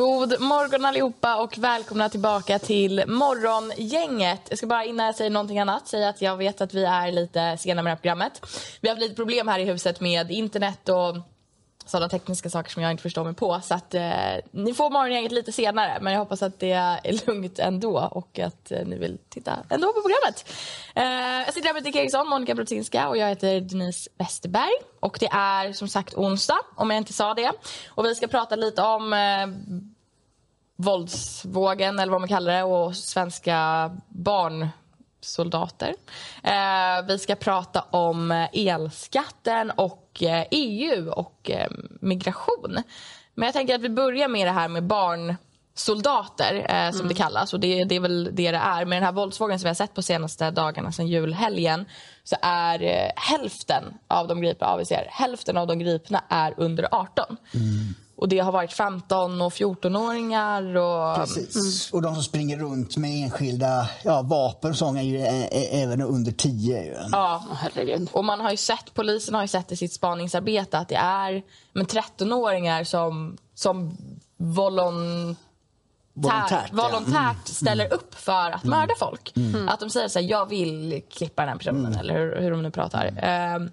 God morgon allihopa och välkomna tillbaka till Morgongänget. Jag ska bara innan jag säger någonting annat säga att jag vet att vi är lite sena med det här programmet. Vi har haft lite problem här i huset med internet och sådana tekniska saker som jag inte förstår mig på. Så att eh, ni får morgongänget lite senare men jag hoppas att det är lugnt ändå och att eh, ni vill titta ändå på programmet. Eh, jag sitter här med Dick Eriksson, Monica Brudzinska och jag heter Denise Westerberg. Och det är som sagt onsdag om jag inte sa det. Och vi ska prata lite om eh, våldsvågen eller vad man kallar det och svenska barn soldater. Eh, vi ska prata om eh, elskatten och eh, EU och eh, migration. Men jag tänker att vi börjar med det här med barnsoldater eh, som mm. det kallas. Och det, det, är väl det det är. Med den här våldsvågen som vi har sett på senaste dagarna sedan julhelgen så är eh, hälften av de gripna, ja, vi ser, hälften av de gripna är under 18. Mm. Och det har varit 15 och 14-åringar. Och... Precis. Mm. Och de som springer runt med enskilda ja, vapen så är ju även under 10. Ja, herregud. Och man har ju sett, polisen har ju sett i sitt spaningsarbete att det är 13-åringar som, som volon volontärt, volontärt mm. ställer mm. upp för att mörda folk. Mm. Att de säger så här, jag vill klippa den här personen, mm. eller hur, hur de nu pratar. Uh,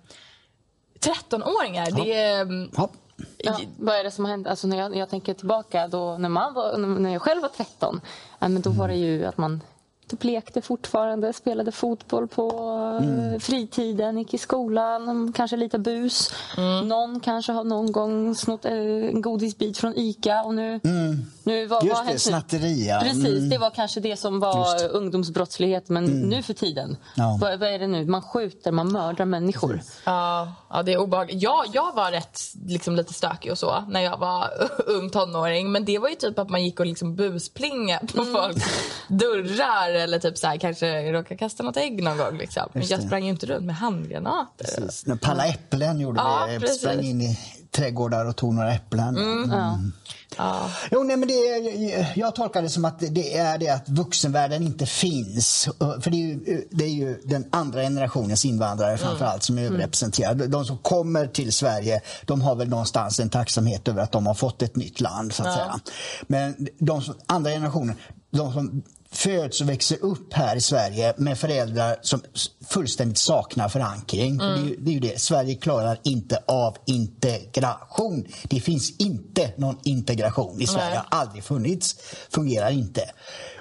13-åringar, det är... Ja. Ja, vad är det som har hänt? Alltså när, jag, jag tänker tillbaka då när, man var, när jag själv var 13, ja, men då var det ju att man typ lekte fortfarande, spelade fotboll på mm. fritiden, gick i skolan, kanske lite bus. Mm. Någon kanske har någon gång snott eh, en godisbit från ICA och nu... Mm. nu vad, Just det, snatteri ja. Precis, mm. det var kanske det som var ungdomsbrottslighet men mm. nu för tiden, ja. vad, vad, är det nu? Man skjuter, man mördar människor. Ja, ja, det är obehagligt. Ja, jag var rätt liksom, lite stökig och så när jag var ung tonåring men det var ju typ att man gick och liksom busplingade på mm. folks dörrar eller typ så här, kanske råka kasta något ägg någon gång. Liksom. Men jag sprang ju inte runt med handgranater. Precis. Palla äpplen gjorde ja, vi. Precis. Sprang in i trädgårdar och tog några äpplen. Mm. Mm. Ja. Jo, nej, men det är, jag tolkar det som att det är det att vuxenvärlden inte finns. För det är ju, det är ju den andra generationens invandrare mm. framför allt som är överrepresenterade. De som kommer till Sverige, de har väl någonstans en tacksamhet över att de har fått ett nytt land. så att ja. säga. Men de som, andra generationen, de som föds och växer upp här i Sverige med föräldrar som fullständigt saknar förankring. Mm. Det, är ju, det, är ju, det Sverige klarar inte av integration. Det finns inte någon integration i Sverige. Det har aldrig funnits. Fungerar inte.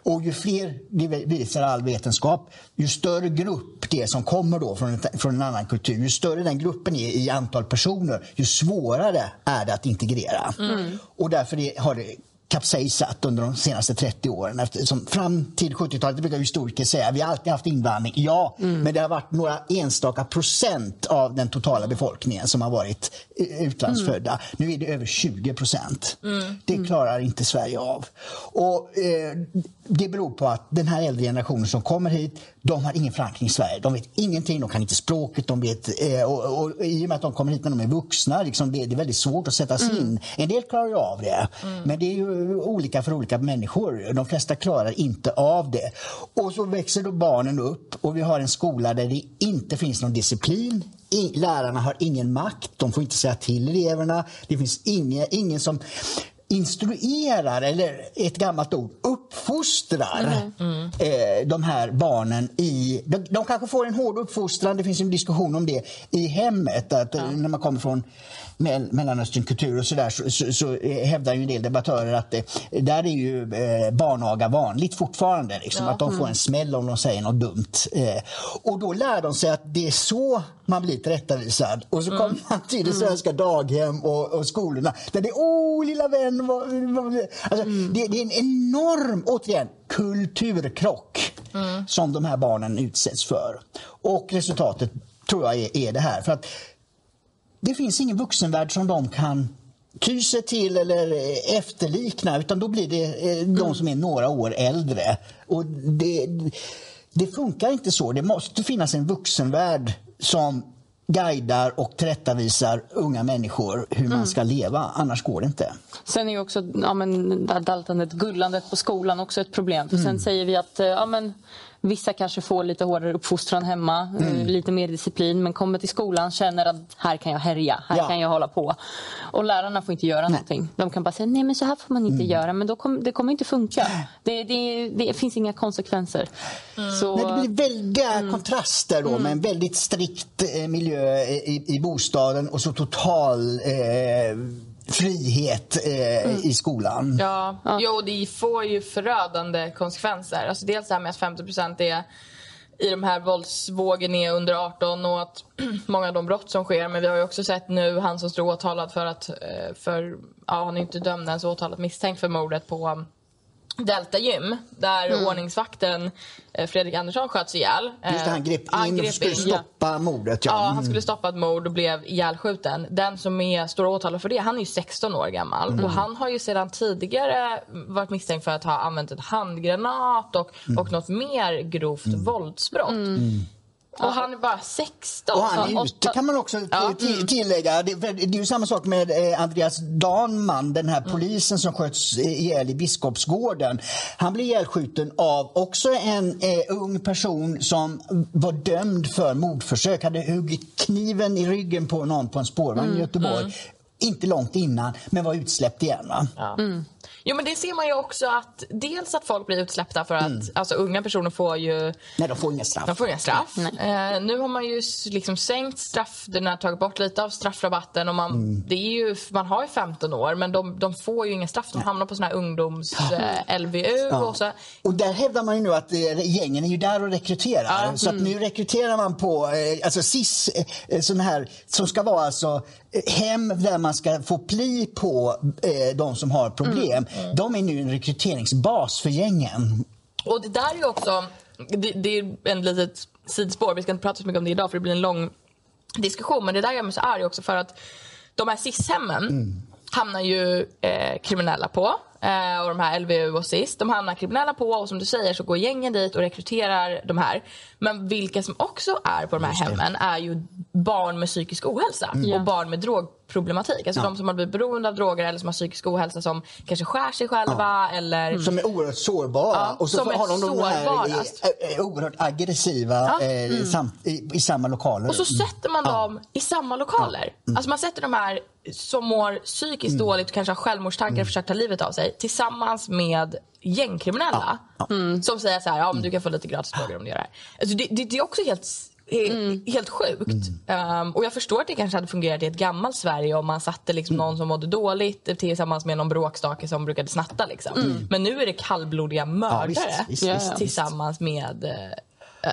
Och ju fler, det visar all vetenskap, ju större grupp det är som kommer då från, från en annan kultur, ju större den gruppen är i antal personer, ju svårare är det att integrera. Mm. Och därför är, har det kapsejsat under de senaste 30 åren. Eftersom fram till 70-talet brukar historiker säga vi har alltid haft invandring. Ja, mm. men det har varit några enstaka procent av den totala befolkningen som har varit eh, utlandsfödda. Mm. Nu är det över 20 procent. Mm. Det klarar inte Sverige av. Och eh, Det beror på att den här äldre generationen som kommer hit, de har ingen förankring i Sverige. De vet ingenting, de kan inte språket. De vet, eh, och, och, och, I och med att de kommer hit när de är vuxna, liksom, det, det är väldigt svårt att sätta sig mm. in. En del klarar ju av det, mm. men det är ju olika för olika människor. De flesta klarar inte av det. Och så växer då barnen upp och vi har en skola där det inte finns någon disciplin. Lärarna har ingen makt, de får inte säga till eleverna. Det finns ingen, ingen som instruerar, eller ett gammalt ord, uppfostrar mm. eh, de här barnen i... De, de, kanske får en hård uppfostran, det finns en diskussion om det, i hemmet. Att, ja. När man kommer från Mellanösternkultur och sådär så, så, så hävdar ju en del debattörer att det, där är ju eh, barnaga vanligt fortfarande. Liksom, ja. Att de får mm. en smäll om de säger något dumt. Eh, och då lär de sig att det är så man blir tillrättavisad. Och så mm. kommer man till det mm. svenska daghem och, och skolorna där det är åh lilla vän. Vad, vad, alltså, mm. det, det, är en enorm, återigen, kulturkrock mm. som de här barnen utsätts för. Och resultatet tror jag är, är det här. För att det finns ingen vuxenvärld som de kan ty sig till eller efterlikna utan då blir det eh, de som är några år äldre. Och det, det funkar inte så. Det måste finnas en vuxenvärld som guidar och tillrättavisar unga människor hur mm. man ska leva. Annars går det inte. Sen är ju också ja, men, daltandet, gullandet på skolan också ett problem. För mm. Sen säger vi att ja, men, Vissa kanske får lite hårdare uppfostran hemma, eh, mm. lite mer disciplin men kommer till skolan känner att här kan jag härja, här ja. kan jag hålla på. Och lärarna får inte göra nej. någonting. De kan bara säga nej men så här får man inte mm. göra men då kom, det kommer inte funka. Det, det, det finns inga konsekvenser. Mm. Så, nej, det blir väldiga mm. kontraster då med en väldigt strikt eh, miljö i, i bostaden och så total eh, frihet eh, mm. i skolan. Ja. ja, jo det får ju förödande konsekvenser. Alltså dels det här med att 50% är i de här våldsvågen är under 18 och att många av de brott som sker. Men vi har ju också sett nu han som står åtalad för att, eh, för, ja han är inte dömd ens, åtalad misstänkt för mordet på Delta Gym där mm. ordningsvakten eh, Fredrik Andersson sköts ihjäl. Just det, han grep in han grep och skulle in, stoppa mordet. Ja. ja, han skulle stoppa ett mord och blev ihjälskjuten. Den som är står åtalad för det, han är ju 16 år gammal. Mm. Och han har ju sedan tidigare varit misstänkt för att ha använt en handgranat och, mm. och något mer grovt mm. våldsbrott. Mm. Och han är bara 16. Och han är ute kan man också ja. tillägga. Det, det, är ju samma sak med eh, Andreas Danman, den här mm. polisen som sköts ihjäl i Biskopsgården. Han blev ihjälskjuten av också en eh, ung person som var dömd för mordförsök. Hade huggit kniven i ryggen på någon på en spårvagn mm. i Göteborg. Mm. Inte långt innan, men var utsläppt igen. Ja. Mm. Jo men det ser man ju också att dels att folk blir utsläppta för att mm. alltså, unga personer får ju... Nej de får inga straff. De får inga straff. Eh, nu har man ju liksom sänkt straff, den har tagit bort lite av straffrabatten och man, mm. det är ju, man har ju 15 år men de, de får ju inga straff. De hamnar på sån här ungdoms-LVU. Eh, ja. och, så. och där hävdar man ju nu att eh, gängen är ju där och rekryterar. Ja. Så att nu rekryterar man på, eh, alltså SIS, eh, sån här, som ska vara alltså eh, hem där man ska få pli på eh, de som har problem. Mm. De är nu en rekryteringsbas för gängen. Och det där är ju också, det, det är en litet sidspår, vi ska inte prata så mycket om det idag för det blir en lång diskussion. Men det där gör mig så arg också för att de här SIS-hemmen mm. hamnar ju eh, kriminella på. Eh, och de här LVU och SIS, de hamnar kriminella på och som du säger så går gängen dit och rekryterar de här. Men vilka som också är på de här hemmen är ju barn med psykisk ohälsa mm. och barn med drogproblematik. Alltså ja. de som har blivit beroende av droger eller som har psykisk ohälsa som kanske skär sig själva ja. eller... Mm. Som är oerhört sårbara. Ja, och så har de de här är, oerhört aggressiva eh, mm. samt, i, i, samma lokaler. Och så sätter man dem i samma lokaler. Mm. Alltså man sätter de här som mår psykiskt mm. dåligt och kanske har självmordstankar och mm. försöker ta livet av sig tillsammans med gängkriminella ja, ja. Mm. som säger så här, ja, men du kan få lite gratis droger om du gör det här. Alltså, det, det, det är också helt Mm. Helt sjukt. Mm. Um, och jag förstår att det kanske hade fungerat i ett gammalt Sverige om man satte liksom mm. någon som mådde dåligt tillsammans med någon bråkstake som brukade snatta. Liksom. Mm. Men nu är det kallblodiga mördare ja, visst, visst, visst, tillsammans med uh,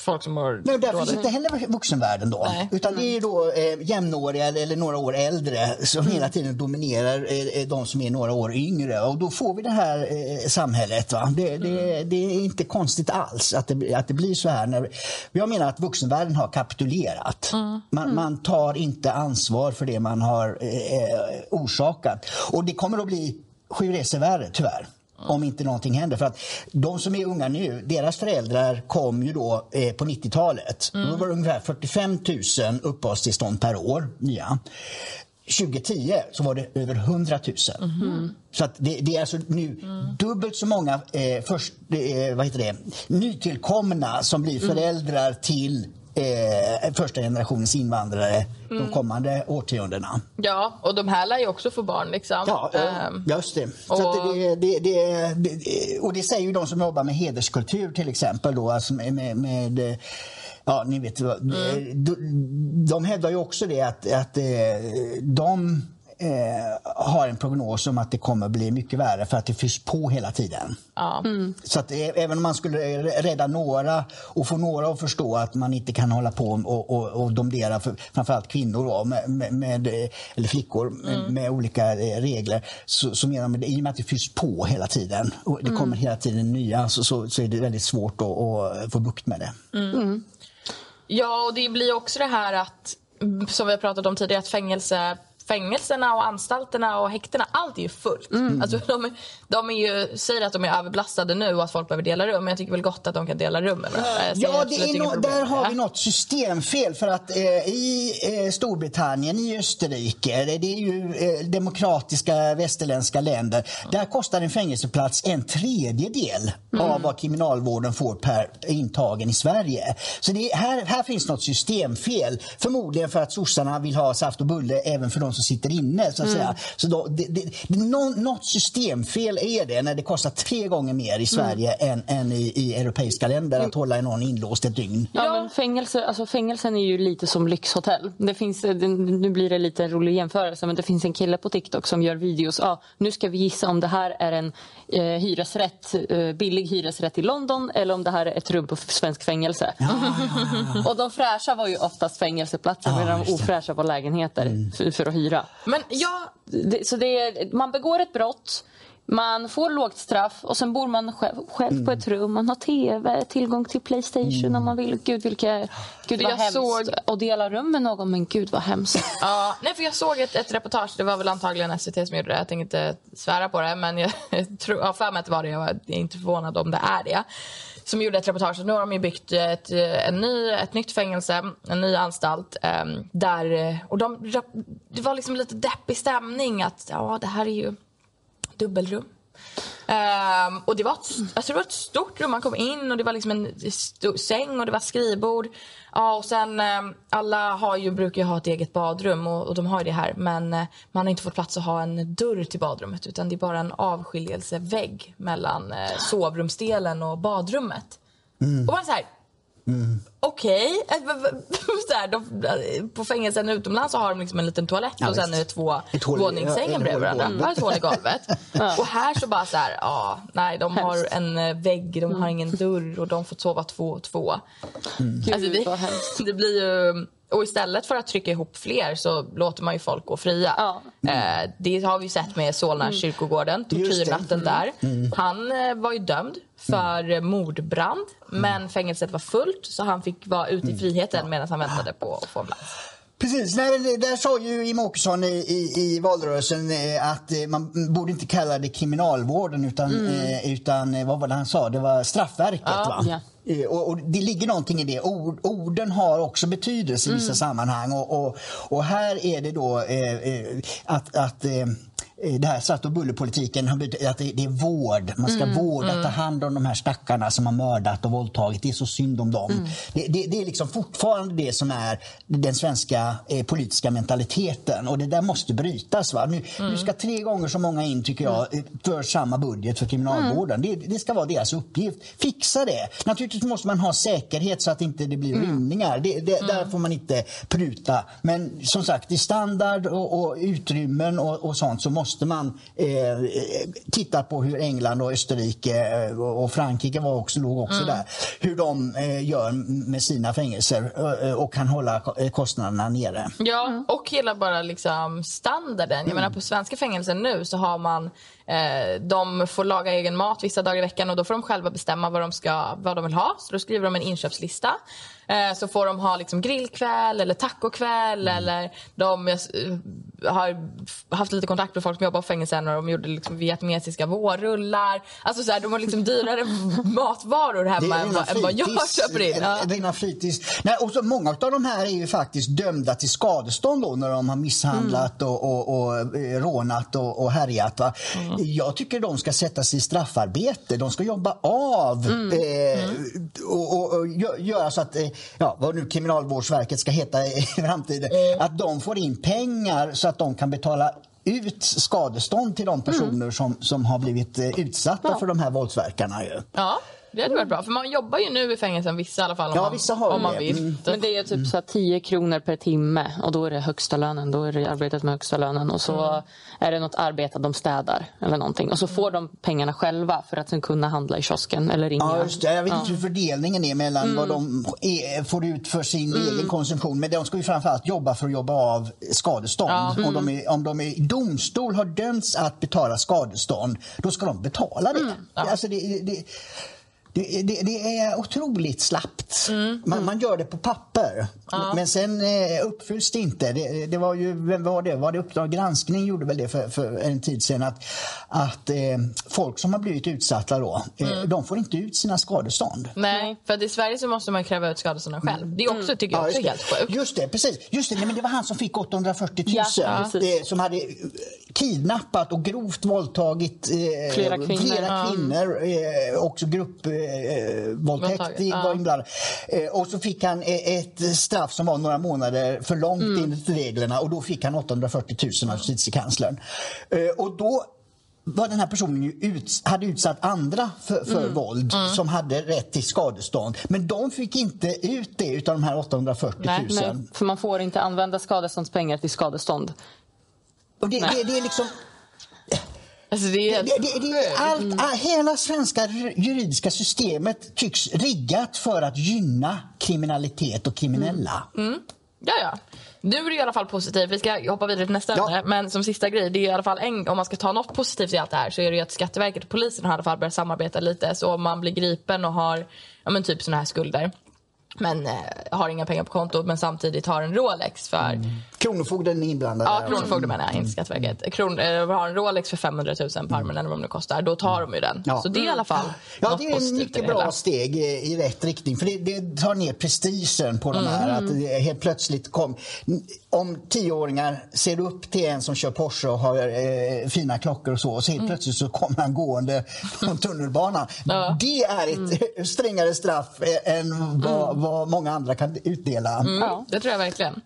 folk som har Nej, därför finns inte heller vuxenvärlden då. Nej. Utan det är då eh, jämnåriga eller några år äldre som mm. hela tiden dominerar eh, de som är några år yngre. Och då får vi det här eh, samhället. Va? Det, mm. det, det, är inte konstigt alls att det, att det blir så här. När, jag menar att vuxenvärlden har kapitulerat. Mm. Man, mm. man, tar inte ansvar för det man har eh, eh orsakat. Och det kommer att bli sju resor värre, tyvärr om inte någonting händer. För att de som är unga nu, deras föräldrar kom ju då eh, på 90-talet. Mm. Då var det ungefär 45 000 uppehållstillstånd per år, nya. 2010 så var det över 100 000. Mm. Så att det, det, är alltså nu mm. dubbelt så många eh, först, eh, vad heter det, nytillkomna som blir mm. föräldrar till eh, första generationens invandrare mm. de kommande årtiondena. Ja, och de här lär ju också få barn. Liksom. Ja, um, just det. Och... det, det, det, det, och det säger ju de som jobbar med hederskultur till exempel. Då, alltså med, med, med Ja, ni vet. Mm. De, de hävdar ju också det att, att eh, de eh, har en prognos om att det kommer bli mycket värre för att det fylls på hela tiden. Ja. Mm. Så att eh, även om man skulle rädda några och få några att förstå att man inte kan hålla på och, och, och domdera för, framförallt kvinnor då, med, med, eller flickor mm. med, med, olika eh, regler så, så menar man i och med att det fylls på hela tiden och det mm. kommer hela tiden nya så, så, så, är det väldigt svårt att, att få bukt med det. Mm. Mm. Ja, och det blir också det här att som vi har pratat om tidigare, att fängelse fängelserna och anstalterna och häktena, allt är ju fullt. Mm. Alltså, de, de är ju, säger att de är överbelastade nu och att folk behöver dela rum, men jag tycker väl gott att de kan dela rum. Ja, det är no där har vi något systemfel. För att eh, i eh, Storbritannien, i Österrike, det är ju eh, demokratiska västerländska länder, där kostar en fängelseplats en tredjedel mm. av vad kriminalvården får per intagen i Sverige. Så det, här, här finns något systemfel. Förmodligen för att sossarna vill ha saft och bulle även för de som sitter inne. Så att mm. säga. Så då, det, det, något systemfel är det när det kostar tre gånger mer i Sverige mm. än, än i, i europeiska länder att hålla någon inlåst ett dygn. Ja, men fängelse, alltså fängelsen är ju lite som lyxhotell. Det finns, nu blir det lite en rolig jämförelse men det finns en kille på TikTok som gör videos. Ah, nu ska vi gissa om det här är en eh, hyresrätt, eh, billig hyresrätt i London eller om det här är ett rum på svensk fängelse. Ja, ja, ja, och de fräscha var ju oftast fängelseplatser medan de ofräscha var lägenheter mm. för, för, att hyra. Men ja... Det, så det är, man begår ett brott man får lågt straff och sen bor man själv, själv mm. på ett rum. Man har tv, tillgång till Playstation mm. om man vill. Gud, vilka, gud vad hemskt. Såg... Och dela rum med någon, men gud vad hemskt. Ja, nej, för jag såg ett, ett reportage, det var väl antagligen SVT som gjorde det. Jag tänkte inte svära på det, men jag, tror, jag för mig att det var det. Jag är inte förvånad om det är det som gjorde ett reportage. Nu har de ju byggt ett, eh, en ny, ett nytt fängelse, en ny anstalt. Um, där, eh, och de, det var liksom lite deppig stämning att ja, det här är ju dubbelrum. Um, och det var, ett, alltså det var ett stort rum. Man kom in och det var liksom en säng och det var skrivbord. Ja, och sen um, alla har ju, brukar ju ha ett eget badrum och, och de har det här. Men uh, man har inte fått plats att ha en dörr till badrummet utan det är bara en avskiljelsevägg mellan uh, sovrumsdelen och badrummet. Mm. Och man så här, Mm. Okej. Okay. på fängelsen utomlands så har de liksom en liten toalett ja, och sen är det två våningssängar bredvid varandra. Ja, ett hål i golvet. ja. Och här så bara så här, ja, nej, de har en eh, vägg, de har ingen dörr och de får sova två och två. Mm. Alltså, vi, det blir ju... Och istället för att trycka ihop fler så låter man ju folk gå fria. Ja. Eh, det har vi sett med Solna mm. kyrkogården, tortyrnatten mm. där. Mm. Han eh, var ju dömd för mm. mordbrand men fängelset var fullt så han fick vara ute i mm. friheten medan han väntade på att få plats. Precis, Nej, där sa ju Jimmie Åkesson i, i, i, valrörelsen eh, att man borde inte kalla det kriminalvården utan, mm. utan vad var det han sa, det var straffverket. Ja. Va? Ja. Och, och, det ligger någonting i det. Ord, orden har också betydelse i vissa mm. sammanhang. Och, och, och, här är det då eh, att, att eh, det här satt och bullerpolitiken att det är vård. Man ska mm, vårda, mm. ta hand om de här stackarna som har mördat och våldtagit. Det är så synd om dem. Mm. Det, det, det, är liksom fortfarande det som är den svenska eh, politiska mentaliteten och det där måste brytas. Va? Nu, nu, ska tre gånger så många in tycker jag mm. för samma budget för kriminalvården. Det, det, ska vara deras uppgift. Fixa det. Naturligtvis måste man ha säkerhet så att inte det blir mm. rymningar. Där får man inte pruta. Men som sagt, i standard och, och utrymmen och, och sånt så måste måste man eh, titta på hur England och Österrike eh, och Frankrike var också, låg också mm. där. Hur de eh, gör med sina fängelser eh, och kan hålla kostnaderna nere. Ja, och hela bara liksom standarden. Jag mm. menar på svenska fängelser nu så har man Eh, de får laga egen mat vissa dagar i veckan och då får de själva bestämma vad de, ska, vad de vill ha. Så då skriver de en inköpslista. Eh, så får de ha liksom grillkväll eller tacokväll mm. eller de eh, har haft lite kontakt med folk som jobbar på fängelsen och de gjorde liksom vietnamesiska vårrullar. Alltså så här, de har liksom dyrare matvaror hemma än, vad, än vad jag köper in. Ja. Rena fritids. Nej, och så många av de här är ju faktiskt dömda till skadestånd då, när de har misshandlat mm. och, och, och rånat och, och härjat. Va? Mm. Jag tycker de ska sättas i straffarbete. De ska jobba av mm. Eh, mm. och, och, och, göra så att, eh, ja, vad nu Kriminalvårdsverket ska heta i framtiden, mm. att de får in pengar så att de kan betala ut skadestånd till de personer mm. som, som har blivit eh, utsatta ja. för de här våldsverkarna. Ju. Ja. Det hade varit bra, för man jobbar ju nu i fängelsen, vissa i alla fall, om, ja, man, vissa har om man vill. Mm. Men det är typ så 10 kronor per timme och då är det högsta lönen, då är det arbetet med högsta lönen och så mm. är det något arbete de städar eller någonting och så får de pengarna själva för att sen kunna handla i kiosken eller ringa. Ja, just det. Jag vet inte ja. hur fördelningen är mellan mm. vad de är, får ut för sin mm. egen konsumtion, men de ska ju framförallt jobba för att jobba av skadestånd. Ja. Om, de är, om de i domstol har dömts att betala skadestånd, då ska de betala det. Mm. Ja. Alltså det, det det, det, det är otroligt slappt. Mm. Man, man, gör det på papper, ja. men sen eh, uppfylls det inte. Det, det, var ju, vem var det? Var det Uppdrag granskning gjorde väl det för, för en tid sedan att, att eh, folk som har blivit utsatta då, eh, mm. de får inte ut sina skadestånd. Nej, för i Sverige så måste man kräva ut skadestånden själv. Det är också, tycker jag också ja, helt sjukt. Just det, precis. Just det, nej, men det var han som fick 840 000 ja, som hade kidnappat och grovt våldtagit eh, flera kvinnor, flera kvinnor eh, också gruppvåldtäkt eh, var inblandad. Eh, och så fick han eh, ett straff som var några månader för långt mm. enligt reglerna och då fick han 840 000 av justitiekanslern. Eh, och då var den här personen ju ut, hade utsatt andra för, för mm. våld mm. som hade rätt till skadestånd. Men de fick inte ut det utav de här 840 000. Nej, nej, för man får inte använda skadeståndspengar till skadestånd. Och det, det, det är liksom... Alltså det är... Det, det, det allt, mm. Hela svenska juridiska systemet tycks riggat för att gynna kriminalitet och kriminella. Mm. Mm. Ja, ja. Nu är det i alla fall positivt. Vi ska hoppa vidare till nästa ja. ämne. Men som sista grej, det är i alla fall en, om man ska ta något positivt i allt det här så är det att Skatteverket och polisen har i alla fall börjat samarbeta lite. Så om man blir gripen och har ja, men typ såna här skulder men eh, har inga pengar på kontot men samtidigt har en Rolex för... Mm. Kronofogden är inblandad? Ja, Kronofogden menar jag, inte Skatteverket. Kron, eh, har en Rolex för 500 000 per mm. eller vad det kostar, då tar de ju den. Ja. Så det är i alla fall Ja, det är ett mycket bra hela. steg i, rätt riktning för det, det tar ner prestigen på de här. Mm. Att det helt plötsligt kom... Om tioåringar ser upp till en som kör Porsche och har eh, fina klockor och så och så helt mm. plötsligt så kommer han gående från tunnelbanan. Ja. Det är ett mm. strängare straff än vad vad många andra kan utdela. Mm, ja. Det tror jag verkligen.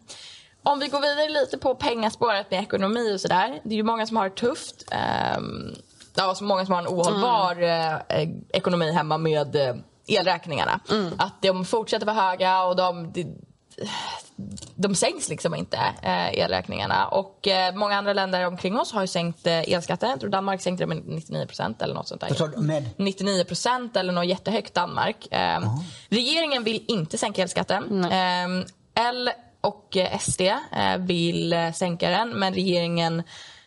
Om vi går vidare lite på pengaspåret med ekonomi och sådär. Det är ju många som har det tufft. Um, ja, så många som har en ohållbar mm. eh, ekonomi hemma med eh, elräkningarna. Mm. Att de fortsätter vara höga och de, de sänks liksom inte, eh, elräkningarna. Och eh, många andra länder omkring oss har ju sänkt eh, elskatten. Jag tror Danmark sänkte det med 99 procent eller något sånt där. Med? 99 procent eller något jättehögt Danmark. Eh, uh Regeringen vill inte sänka elskatten. Eh, L och SD eh, vill sänka den, men regeringen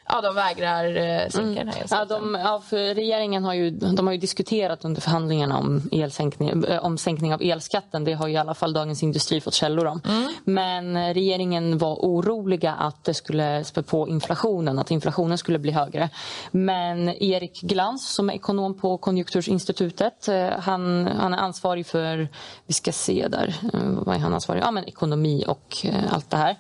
Ja, de vägrar eh, sänka mm. den här ja, de, ja, för Regeringen har ju, de har ju diskuterat under förhandlingarna om, elsänkning, eh, om sänkning av elskatten. Det har ju i alla fall Dagens Industri fått källor om. Mm. Men regeringen var oroliga att det skulle spä på inflationen, att inflationen skulle bli högre. Men Erik Glans som är ekonom på Konjunkturinstitutet, eh, han, han är ansvarig för, vi ska se där, vad är han ansvarig Ja, men ekonomi och allt det här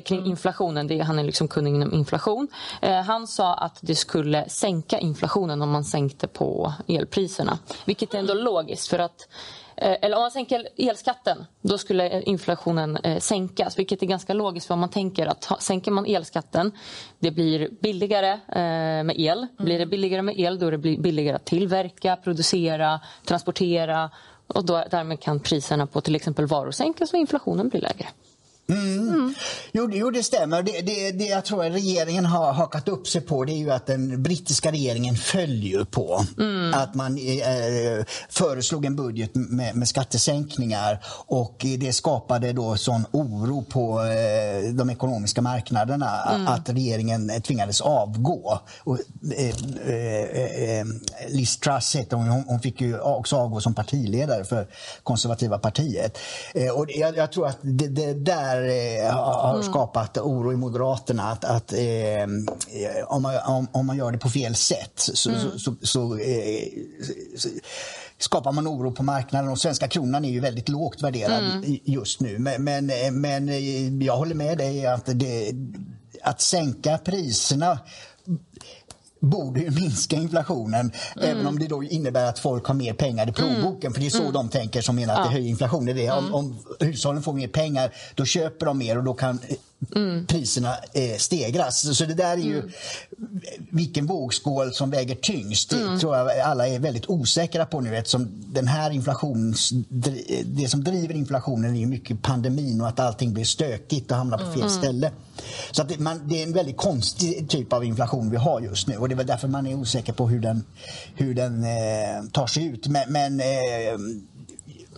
kring mm. inflationen. Det, han är liksom kunnig inom inflation. Eh, han sa att det skulle sänka inflationen om man sänkte på elpriserna. Vilket är ändå logiskt för att eh, eller om man sänker elskatten, då skulle inflationen eh, sänkas. Vilket är ganska logiskt för om man tänker att sänker man elskatten, det blir billigare med el. Blir det billigare med el, då är det billigare att tillverka, producera, transportera och då, därmed kan priserna på till exempel varor sänkas och inflationen blir lägre. Mm. Mm. Jo, jo, det stämmer. Det, det, det jag tror att regeringen har hakat upp sig på det är ju att den brittiska regeringen följer på mm. att man eh, föreslog en budget med, med, skattesänkningar och det skapade då sån oro på eh, de ekonomiska marknaderna mm. att regeringen tvingades avgå. Och, eh, eh, eh Liz Truss heter hon, hon fick ju också avgå som partiledare för konservativa partiet. Eh, och jag, jag tror att det, det där eh, har mm. skapat oro i Moderaterna att, att eh, om, man, om, om, man gör det på fel sätt så, mm. så, så, så eh, skapar man oro på marknaden och svenska kronan är ju väldigt lågt värderad mm. just nu. Men, men, men, jag håller med dig att, det, att sänka priserna borde ju minska inflationen mm. även om det då innebär att folk har mer pengar i plånboken. Mm. För det är så mm. de tänker som menar att ja. det höjer inflationen. Det är, om, mm. om hushållen får mer pengar då köper de mer och då kan mm. priserna eh, stegras. Så det där är ju mm. vilken vågskål som väger tyngst. Det tror jag alla är väldigt osäkra på nu eftersom den här inflations... Det som driver inflationen är ju mycket pandemin och att allting blir stökigt och hamnar på fel ställe. Så att det, man, det är en väldigt konstig typ av inflation vi har just nu och det är väl därför man är osäker på hur den, hur den eh, tar sig ut. Men, men eh,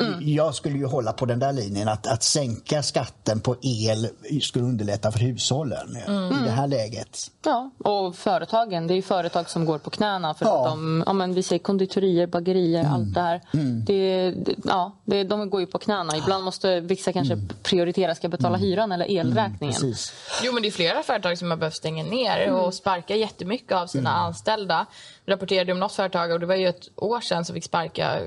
mm. jag skulle ju hålla på den där linjen att, att sänka skatten på el skulle underlätta för hushållen mm. i det här läget. Ja, och företagen. Det är ju företag som går på knäna för ja. att de, ja men vi säger konditorier, bagerier, mm. allt det här. Mm. Det, ja, det, de går ju på knäna. Ibland måste vissa kanske mm. prioritera, ska betala mm. hyran eller elräkningen. Jo men det är flera företag som har behövt stänga ner och sparka jättemycket av sina anställda. Vi rapporterade om något företag och det var ju ett år sedan som fick sparka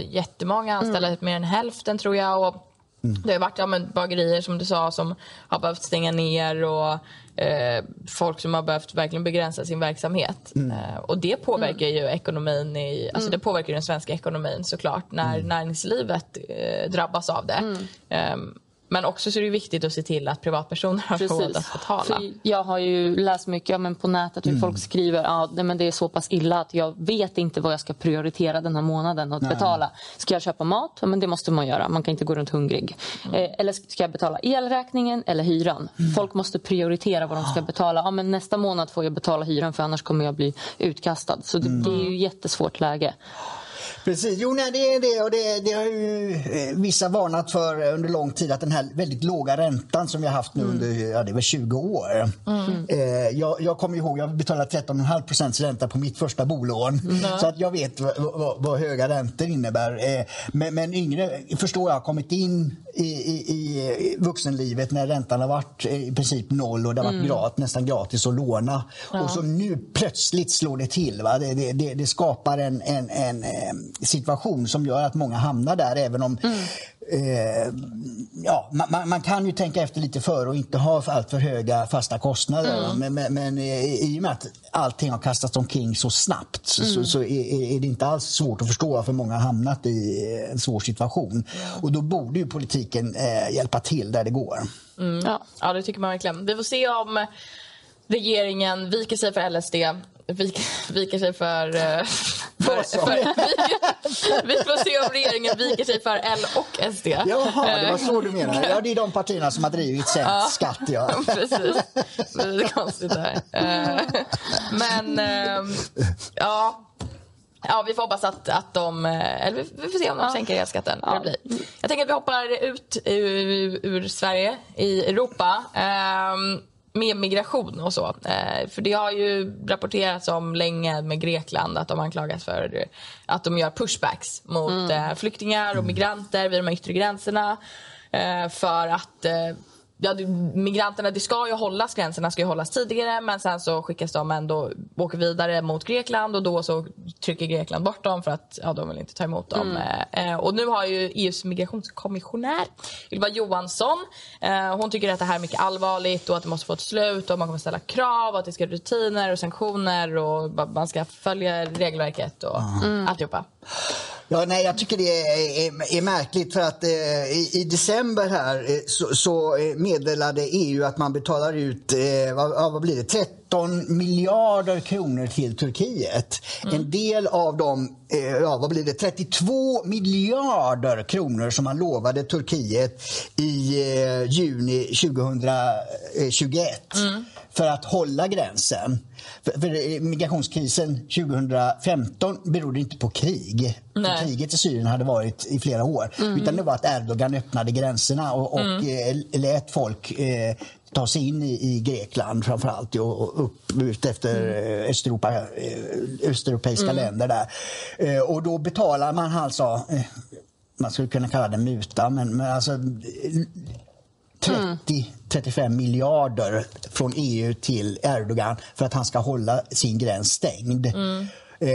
jättemånga anställda, mm. mer än hälften tror jag. Och Mm. Det har varit ja, men, bagerier som du sa som har behövt stänga ner och eh, folk som har behövt verkligen begränsa sin verksamhet. Mm. Eh, och det påverkar mm. ju ekonomin i, alltså mm. det påverkar den svenska ekonomin såklart när mm. näringslivet eh, drabbas av det. Men också så är det viktigt att se till att privatpersoner har råd att betala. För jag har ju läst mycket ja, men på nätet hur mm. folk skriver att ja, det är så pass illa att jag vet inte vad jag ska prioritera den här månaden att Nej. betala. Ska jag köpa mat? Ja, men det måste man göra. Man kan inte gå runt hungrig. Mm. Eh, eller ska jag betala elräkningen eller hyran? Mm. Folk måste prioritera vad de ska betala. Ja, men nästa månad får jag betala hyran för annars kommer jag bli utkastad. Så det, det är ju ett jättesvårt läge. Precis, jo nej, det är det och det, det har ju eh, vissa varnat för under lång tid att den här väldigt låga räntan som vi har haft nu mm. under ja, det var 20 år. Mm. Eh, jag, jag kommer ihåg, jag betalade 13,5 procents ränta på mitt första bolån mm. så att jag vet vad, vad, vad höga räntor innebär. Eh, men, men yngre förstår jag kommit in i, i, i vuxenlivet när räntan har varit i princip noll och det har varit mm. grat, nästan gratis att låna. Ja. Och så nu plötsligt slår det till. Va? Det, det, det skapar en, en, en, situation som gör att många hamnar där även om mm. eh, ja, man, man, kan ju tänka efter lite före och inte ha för allt för höga fasta kostnader. Mm. Men, men, men, i och med att allting har kastats omkring så snabbt mm. så, så är, är, det inte alls svårt att förstå varför många har hamnat i en svår situation. Och då borde ju politiken eh, hjälpa till där det går. Mm. Ja. ja, det tycker man verkligen. Vi får se om regeringen viker sig för LSD viker, viker sig för... För, för vi, får se om regeringen viker sig för L och SD. Jaha, det var så du menar. Ja, det är de partierna som har drivit sänkt ja, skatt. Ja. Precis. Det är konstigt det här. Uh, men, uh, ja... Ja, vi får hoppas att, att de... Eller vi får se om de ja. sänker elskatten. Ja. Jag tänker att vi hoppar ut ur, ur Sverige i Europa. Um, med migration och så. Eh, för det har ju rapporterats om länge med Grekland att de anklagas för att de gör pushbacks mot mm. eh, flyktingar och migranter vid de yttre gränserna. Eh, för att ja, migranterna, det ska ju hållas, gränserna ska ju hållas tidigare men sen så skickas de ändå, åker vidare mot Grekland och då så trycker Grekland bort dem för att ja, de vill inte ta emot dem. Mm. Eh, och nu har ju EUs migrationskommissionär Ylva Johansson, eh, hon tycker att det här är mycket allvarligt och att det måste få ett slut och man kommer ställa krav och att det ska rutiner och sanktioner och man ska följa regelverket och mm. alltihopa. Ja, nej, jag tycker det är, är, är märkligt för att eh, i, i, december här eh, så, så, eh, meddelade EU att man betalar ut, eh, vad, vad, blir det, 30 13 miljarder kronor till Turkiet. Mm. En del av dem, eh, ja vad blir det, 32 miljarder kronor som man lovade Turkiet i eh, juni 2021 mm. för att hålla gränsen. För, för migrationskrisen 2015 berodde inte på krig. För kriget i Syrien hade varit i flera år. Mm. Utan det var att Erdogan öppnade gränserna och, och mm. Eh, lät folk eh, ta sig in i, i Grekland framförallt och upp ut efter mm. Eh, Östeuropa, eh, östeuropeiska mm. länder där. Och då betalar man alltså man skulle kunna kalla det muta, men, men alltså 30-35 mm. miljarder från EU till Erdogan för att han ska hålla sin gräns stängd. Mm. Eh,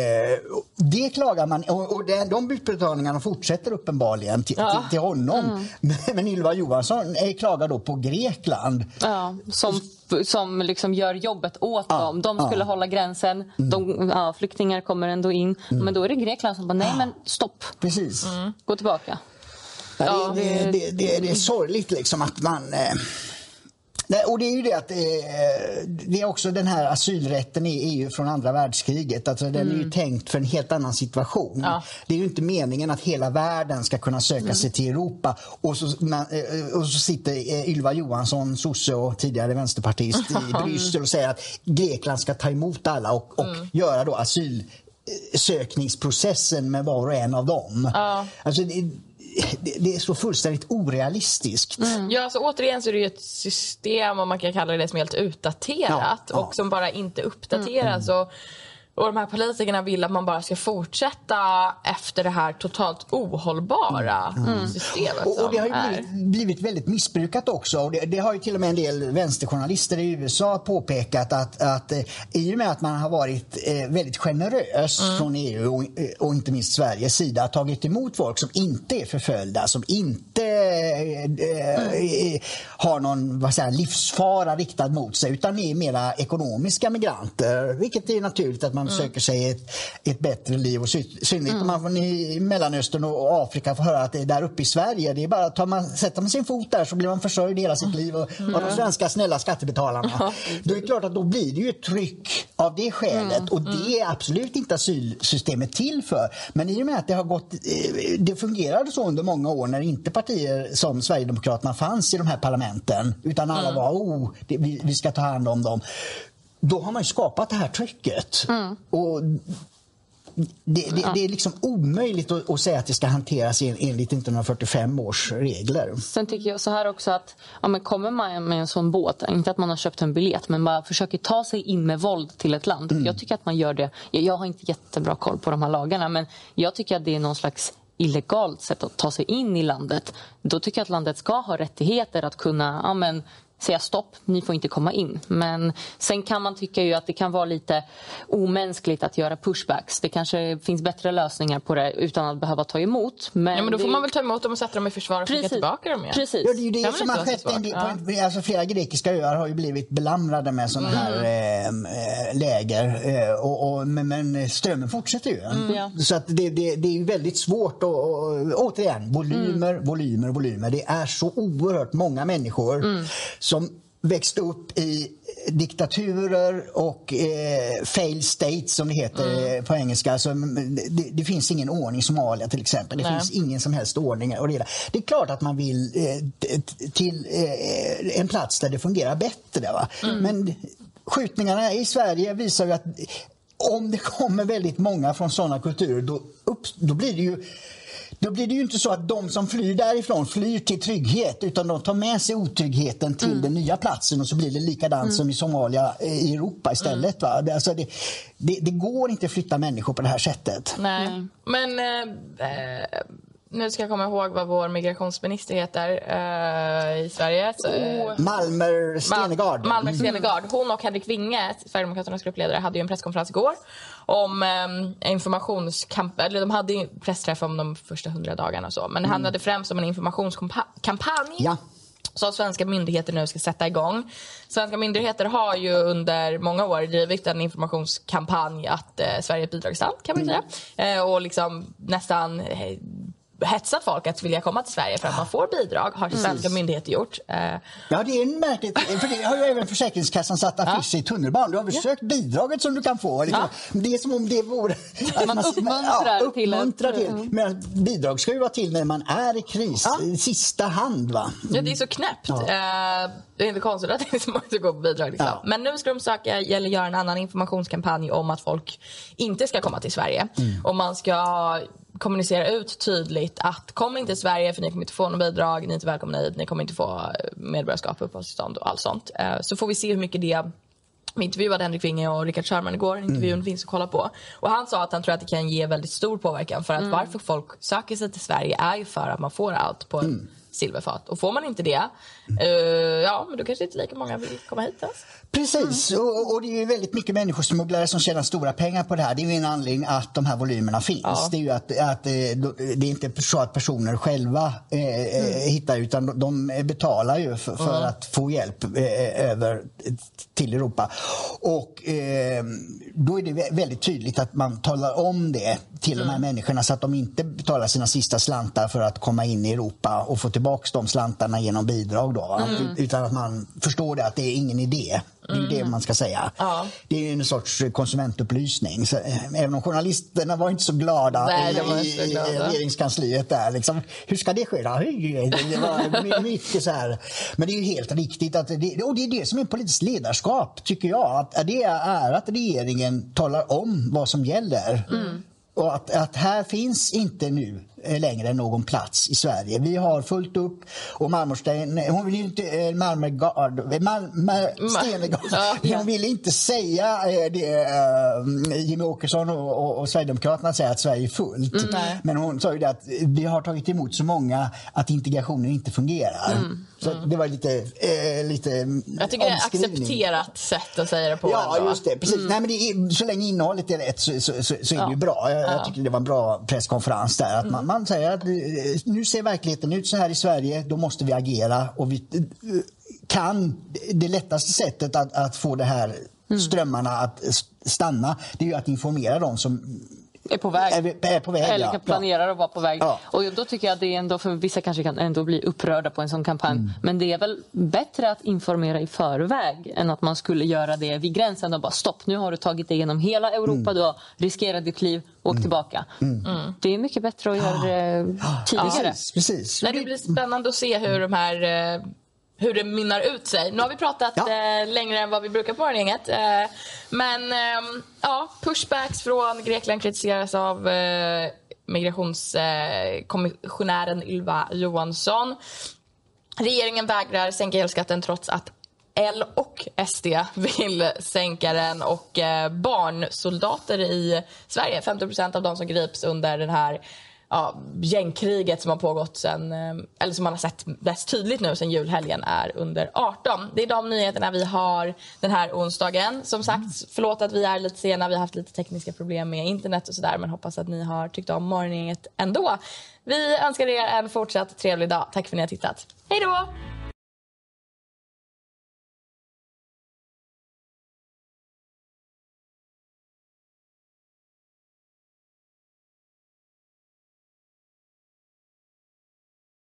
det klagar man, och, och det, de utbetalningarna fortsätter uppenbarligen till, ja. till, till honom. Mm. Men, men Ylva Johansson eh, klagar då på Grekland. Ja, som som liksom gör jobbet åt ja, dem. De skulle ja. hålla gränsen, mm. de, ja, flyktingar kommer ändå in. Mm. Men då är det Grekland som bara, nej men stopp. Precis. Mm. Gå tillbaka. Det, det, det, det är sorgligt liksom att man... Eh, Nej, och det är ju det att eh, det är också den här asylrätten i EU från andra världskriget. Alltså, den mm. är ju mm. tänkt för en helt annan situation. Ja. Det är ju inte meningen att hela världen ska kunna söka mm. sig till Europa och så, man, eh, och så sitter eh, Ylva Johansson, sosse och tidigare vänsterpartist i Bryssel och säger att Grekland ska ta emot alla och, och mm. göra då asylsökningsprocessen med var och en av dem. Ja. Alltså, det, det, det, är så fullständigt orealistiskt. Mm. Ja, alltså, återigen så är det ju ett system, om man kan kalla det som är helt utdaterat ja, och som bara inte uppdateras. Mm. Och, och de här politikerna vill att man bara ska fortsätta efter det här totalt ohållbara mm. mm. systemet. Och, och, det har blivit, blivit, väldigt missbrukat också. Och det, det, har ju till och med en del vänsterjournalister i USA påpekat att, att eh, i och med att man har varit eh, väldigt generös mm. från EU och, eh, och, inte minst Sveriges sida tagit emot folk som inte är förföljda, som inte eh, mm. har någon vad säger, livsfara riktad mot sig utan är mera ekonomiska migranter, vilket är naturligt att man man mm. söker sig ett, ett bättre liv. Och synnerhet mm. om man från i Mellanöstern och Afrika får höra att det är där uppe i Sverige. Det är bara tar man, sätter man sin fot där så blir man försörjd hela sitt liv och, mm. av de svenska snälla skattebetalarna. Då är det klart att då blir det ju ett tryck av det skälet mm. och det mm. är absolut inte asylsystemet till för. Men i och med att det har gått, eh, det fungerade så under många år när inte partier som Sverigedemokraterna fanns i de här parlamenten utan alla mm. var oh, det, vi, vi ska ta hand om dem då har man skapat det här trycket. Mm. Och det, det, det, är liksom omöjligt att, att, säga att det ska hanteras enligt 1945 års regler. Sen tycker jag så här också att ja, men kommer man med en sån båt, inte att man har köpt en biljett men bara försöker ta sig in med våld till ett land. Mm. Jag tycker att man gör det, jag har inte jättebra koll på de här lagarna men jag tycker att det är någon slags illegalt sätt att ta sig in i landet. Då tycker jag att landet ska ha rättigheter att kunna ja, men, säga stopp, ni får inte komma in. Men sen kan man tycka ju att det kan vara lite omänskligt att göra pushbacks. Det kanske finns bättre lösningar på det utan att behöva ta emot. Men, ja, men då får det... man väl ta emot dem och sätta dem i försvar och skicka tillbaka dem igen. Precis. Ja, det är ju det, det som har skett. En del, ja. alltså, flera grekiska öar har ju blivit belamrade med sådana mm. här eh, läger. Eh, och, och, men, men, strömmen fortsätter ju. Mm. Så att det, det, det är ju väldigt svårt att, återigen, volymer, mm. volymer, volymer. Det är så oerhört många människor mm som växte upp i diktaturer och eh, fail states som det heter mm. på engelska. Alltså, det, det, finns ingen ordning i Somalia till exempel. Det Nej. finns ingen som helst ordning. Och det, det är klart att man vill eh, till eh, en plats där det fungerar bättre. Va? Mm. Men skjutningarna i Sverige visar ju att om det kommer väldigt många från sådana kulturer då, upp, då blir det ju då blir det ju inte så att de som flyr därifrån flyr till trygghet utan de tar med sig otryggheten till mm. den nya platsen och så blir det likadant mm. som i Somalia eh, i Europa istället. Va? Det, alltså det, det, det, går inte att flytta människor på det här sättet. Nej, mm. men eh, eh nu ska jag komma ihåg vad vår migrationsminister heter uh, i Sverige. Så, uh, Malmer Stenegard. Mal Malmer Stenegard. Hon och Henrik Winge, Sverigedemokraternas gruppledare, hade ju en presskonferens igår om um, informationskamp... Eller de hade ju pressträff om de första hundra dagarna och så. Men det mm. handlade främst om en informationskampanj. Ja som svenska myndigheter nu ska sätta igång. Svenska myndigheter har ju under många år drivit en informationskampanj att eh, Sverige är ett bidragsland kan man säga. Mm. Eh, och liksom nästan eh, hetsat folk att vilja komma till Sverige för att man får bidrag, har mm. svenska mm. myndigheter gjort. Eh, ja, det är märkligt, för det har ju även Försäkringskassan satt affisch ja. i tunnelbanan. Du har väl sökt bidraget som du kan få. Liksom. Ja. Det är som om det vore... Att man uppmuntrar, ja, uppmuntrar till. till. Men bidrag ska ju vara till när man är i kris, ja. sista hand. Va? Mm. Ja, det är så knäppt. Ja. Uh, det är inte konstigt att det är så många som går på bidrag. Liksom. Ja. Men nu ska de söka, eller göra en annan informationskampanj om att folk inte ska komma till Sverige. Mm. Och man ska kommunicera ut tydligt att kom inte till Sverige för ni kommer inte få något bidrag, ni är inte välkomna hit, ni kommer inte få eh, medborgarskap, uppehållstillstånd och allt sånt. Eh, så får vi se hur mycket det vi intervjuade Henrik Winge och Richard Sherman igår. Intervjun mm. finns att kolla på. Och han sa att han tror att det kan ge väldigt stor påverkan. För att mm. varför folk söker sig till Sverige är ju för att man får allt på mm. silverfat. Och får man inte det, ja men då kanske inte lika många vill komma hit ens. Precis, mm. och, och, det är ju väldigt mycket människosmugglare som tjänar stora pengar på det här. Det är ju en anledning att de här volymerna finns. Ja. Det är ju att, att, eh, det är inte så att personer själva eh, eh, mm. hittar utan de betalar ju för, för mm. att få hjälp eh, över till Europa. Och eh, då är det väldigt tydligt att man talar om det till de här mm. människorna så att de inte betalar sina sista slantar för att komma in i Europa och få tillbaka de slantarna genom bidrag. Då, mm. Utan att man förstår det att det är ingen idé. Det är mm. det man ska säga. Ja. Det är en sorts konsumentupplysning. Så, eh, även om journalisterna var inte så glada Nej, i, så glada. i regeringskansliet där. Liksom, hur ska det ske då? Det var mycket så här. Men det är ju helt riktigt. Att det, och det är det som är politiskt ledarskap, tycker jag. Att det är att regeringen talar om vad som gäller. Mm. Och att, att här finns inte nu längre än någon plats i Sverige. Vi har fullt upp och Marmorstein, hon vill inte, eh, Marmorgard, Mar, Stenegard, ja. hon vill inte säga det, Jimmy Åkesson och, och, och Sverigedemokraterna säger att Sverige är fullt. Mm. Men hon sa ju det att vi har tagit emot så många att integrationen inte fungerar. Mm. Så mm. det var lite, eh, lite Jag tycker det är ett accepterat sätt att säga det på. Ja, ändå. just det. Precis. Mm. Nej, men det är, så länge innehållet är rätt så, så, så, så är ja. det bra. Jag, ja. jag, tycker det var en bra presskonferens där. Att mm. man, man, säger att nu ser verkligheten ut så här i Sverige, då måste vi agera. Och vi kan, det lättaste sättet att, att få det här mm. strömmarna att stanna, det är ju att informera dem som är på väg. Är, är på väg Eller ja. planerar att vara på väg. Ja. Och då tycker jag att det är ändå, för vissa kanske kan ändå bli upprörda på en sån kampanj. Mm. Men det är väl bättre att informera i förväg än att man skulle göra det vid gränsen och bara stopp, nu har du tagit dig igenom hela Europa, mm. du har riskerat ditt liv, åk mm. tillbaka. Mm. mm. Det är mycket bättre att göra det tidigare. Ja, precis, precis. det blir spännande att se hur de här eh, hur det mynnar ut sig. Nu har vi pratat ja. eh, längre än vad vi brukar på gänget. Eh, men eh, ja, pushbacks från Grekland kritiseras av eh, migrationskommissionären Ylva Johansson. Regeringen vägrar sänka elskatten trots att L och SD vill sänka den och eh, barnsoldater i Sverige, 50% av de som grips under den här ja, gängkriget som har pågått sen, eh, eller som man har sett mest tydligt nu sen julhelgen är under 18. Det är de nyheterna vi har den här onsdagen. Som sagt, förlåt att vi är lite sena. Vi har haft lite tekniska problem med internet och sådär men hoppas att ni har tyckt om morgongänget ändå. Vi önskar er en fortsatt trevlig dag. Tack för att ni har tittat. Hej då!